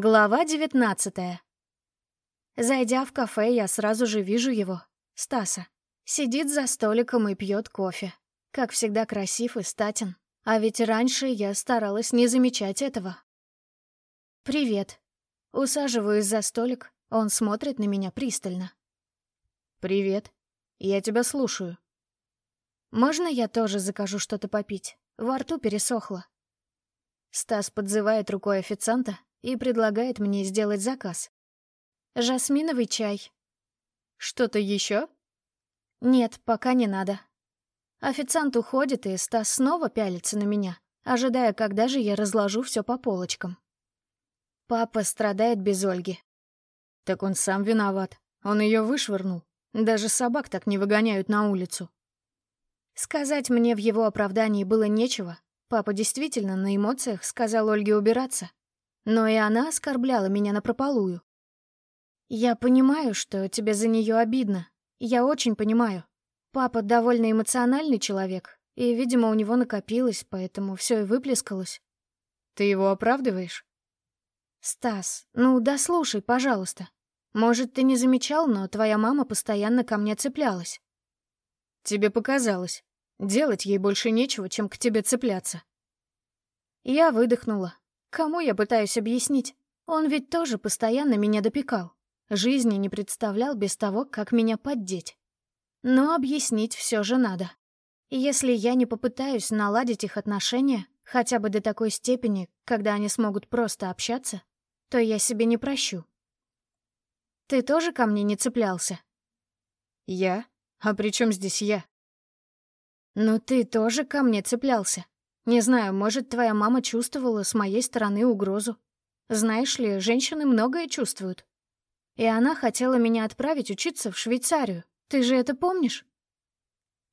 Глава девятнадцатая. Зайдя в кафе, я сразу же вижу его, Стаса. Сидит за столиком и пьет кофе. Как всегда красив и статен. А ведь раньше я старалась не замечать этого. «Привет». Усаживаюсь за столик, он смотрит на меня пристально. «Привет. Я тебя слушаю». «Можно я тоже закажу что-то попить? Во рту пересохло». Стас подзывает рукой официанта, и предлагает мне сделать заказ. Жасминовый чай. Что-то еще? Нет, пока не надо. Официант уходит, и Стас снова пялится на меня, ожидая, когда же я разложу все по полочкам. Папа страдает без Ольги. Так он сам виноват. Он ее вышвырнул. Даже собак так не выгоняют на улицу. Сказать мне в его оправдании было нечего. Папа действительно на эмоциях сказал Ольге убираться. Но и она оскорбляла меня напропалую. «Я понимаю, что тебе за нее обидно. Я очень понимаю. Папа довольно эмоциональный человек, и, видимо, у него накопилось, поэтому все и выплескалось». «Ты его оправдываешь?» «Стас, ну дослушай, пожалуйста. Может, ты не замечал, но твоя мама постоянно ко мне цеплялась». «Тебе показалось. Делать ей больше нечего, чем к тебе цепляться». Я выдохнула, Кому я пытаюсь объяснить? Он ведь тоже постоянно меня допекал. Жизни не представлял без того, как меня поддеть. Но объяснить все же надо. Если я не попытаюсь наладить их отношения, хотя бы до такой степени, когда они смогут просто общаться, то я себе не прощу. Ты тоже ко мне не цеплялся? Я? А при чем здесь я? Ну ты тоже ко мне цеплялся. Не знаю, может, твоя мама чувствовала с моей стороны угрозу. Знаешь ли, женщины многое чувствуют. И она хотела меня отправить учиться в Швейцарию. Ты же это помнишь?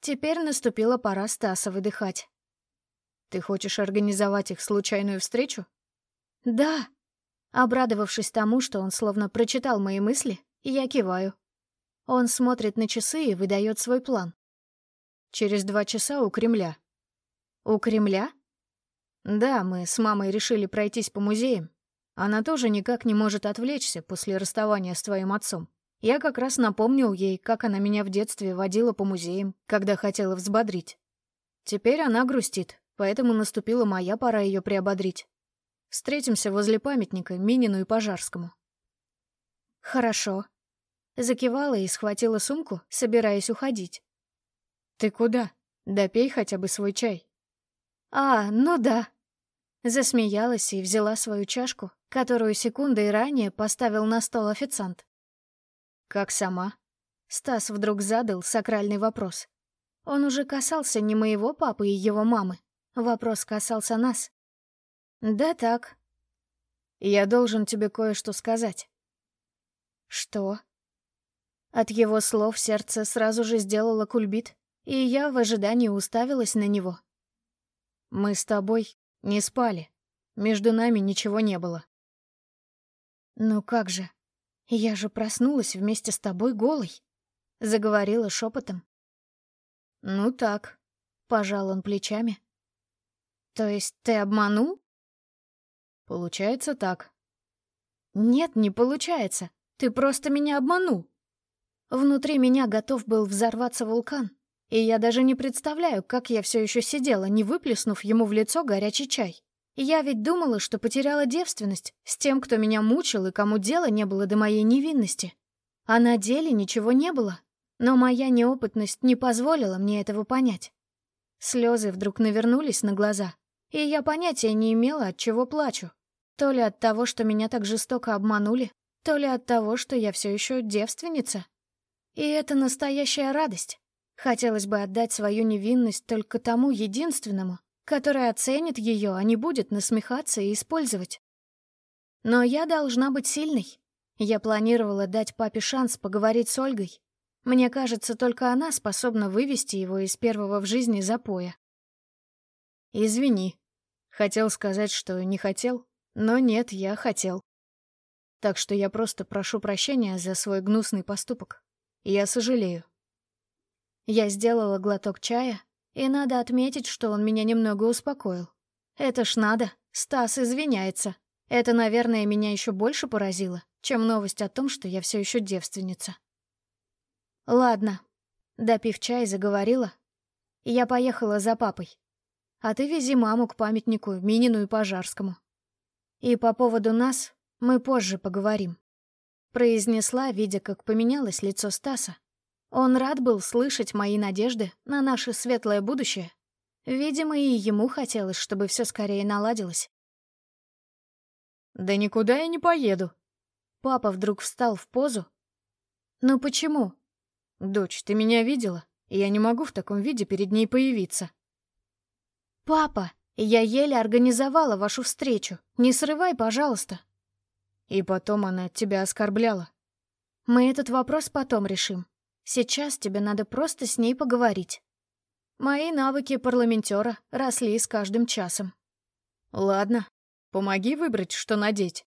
Теперь наступила пора Стаса выдыхать. Ты хочешь организовать их случайную встречу? Да. Обрадовавшись тому, что он словно прочитал мои мысли, я киваю. Он смотрит на часы и выдает свой план. Через два часа у Кремля. «У Кремля?» «Да, мы с мамой решили пройтись по музеям. Она тоже никак не может отвлечься после расставания с твоим отцом. Я как раз напомнил ей, как она меня в детстве водила по музеям, когда хотела взбодрить. Теперь она грустит, поэтому наступила моя пора ее приободрить. Встретимся возле памятника Минину и Пожарскому». «Хорошо». Закивала и схватила сумку, собираясь уходить. «Ты куда? Допей хотя бы свой чай». «А, ну да». Засмеялась и взяла свою чашку, которую секундой ранее поставил на стол официант. «Как сама?» Стас вдруг задал сакральный вопрос. Он уже касался не моего папы и его мамы. Вопрос касался нас. «Да так». «Я должен тебе кое-что сказать». «Что?» От его слов сердце сразу же сделало кульбит, и я в ожидании уставилась на него. Мы с тобой не спали. Между нами ничего не было. Ну как же? Я же проснулась вместе с тобой голой. Заговорила шепотом. Ну так. Пожал он плечами. То есть ты обманул? Получается так. Нет, не получается. Ты просто меня обманул. Внутри меня готов был взорваться вулкан. И я даже не представляю, как я все еще сидела, не выплеснув ему в лицо горячий чай. Я ведь думала, что потеряла девственность с тем, кто меня мучил и кому дела не было до моей невинности. А на деле ничего не было. Но моя неопытность не позволила мне этого понять. Слезы вдруг навернулись на глаза, и я понятия не имела, от чего плачу. То ли от того, что меня так жестоко обманули, то ли от того, что я все еще девственница. И это настоящая радость. Хотелось бы отдать свою невинность только тому единственному, который оценит ее, а не будет насмехаться и использовать. Но я должна быть сильной. Я планировала дать папе шанс поговорить с Ольгой. Мне кажется, только она способна вывести его из первого в жизни запоя. «Извини. Хотел сказать, что не хотел, но нет, я хотел. Так что я просто прошу прощения за свой гнусный поступок. Я сожалею». Я сделала глоток чая, и надо отметить, что он меня немного успокоил. Это ж надо, Стас извиняется. Это, наверное, меня еще больше поразило, чем новость о том, что я все еще девственница. Ладно, допив чай, заговорила. Я поехала за папой. А ты вези маму к памятнику Минину и Пожарскому. И по поводу нас мы позже поговорим. Произнесла, видя, как поменялось лицо Стаса. Он рад был слышать мои надежды на наше светлое будущее. Видимо, и ему хотелось, чтобы все скорее наладилось. «Да никуда я не поеду». Папа вдруг встал в позу. «Ну почему?» «Дочь, ты меня видела? Я не могу в таком виде перед ней появиться». «Папа, я еле организовала вашу встречу. Не срывай, пожалуйста». И потом она тебя оскорбляла. Мы этот вопрос потом решим. Сейчас тебе надо просто с ней поговорить. Мои навыки парламентера росли с каждым часом. Ладно, помоги выбрать, что надеть.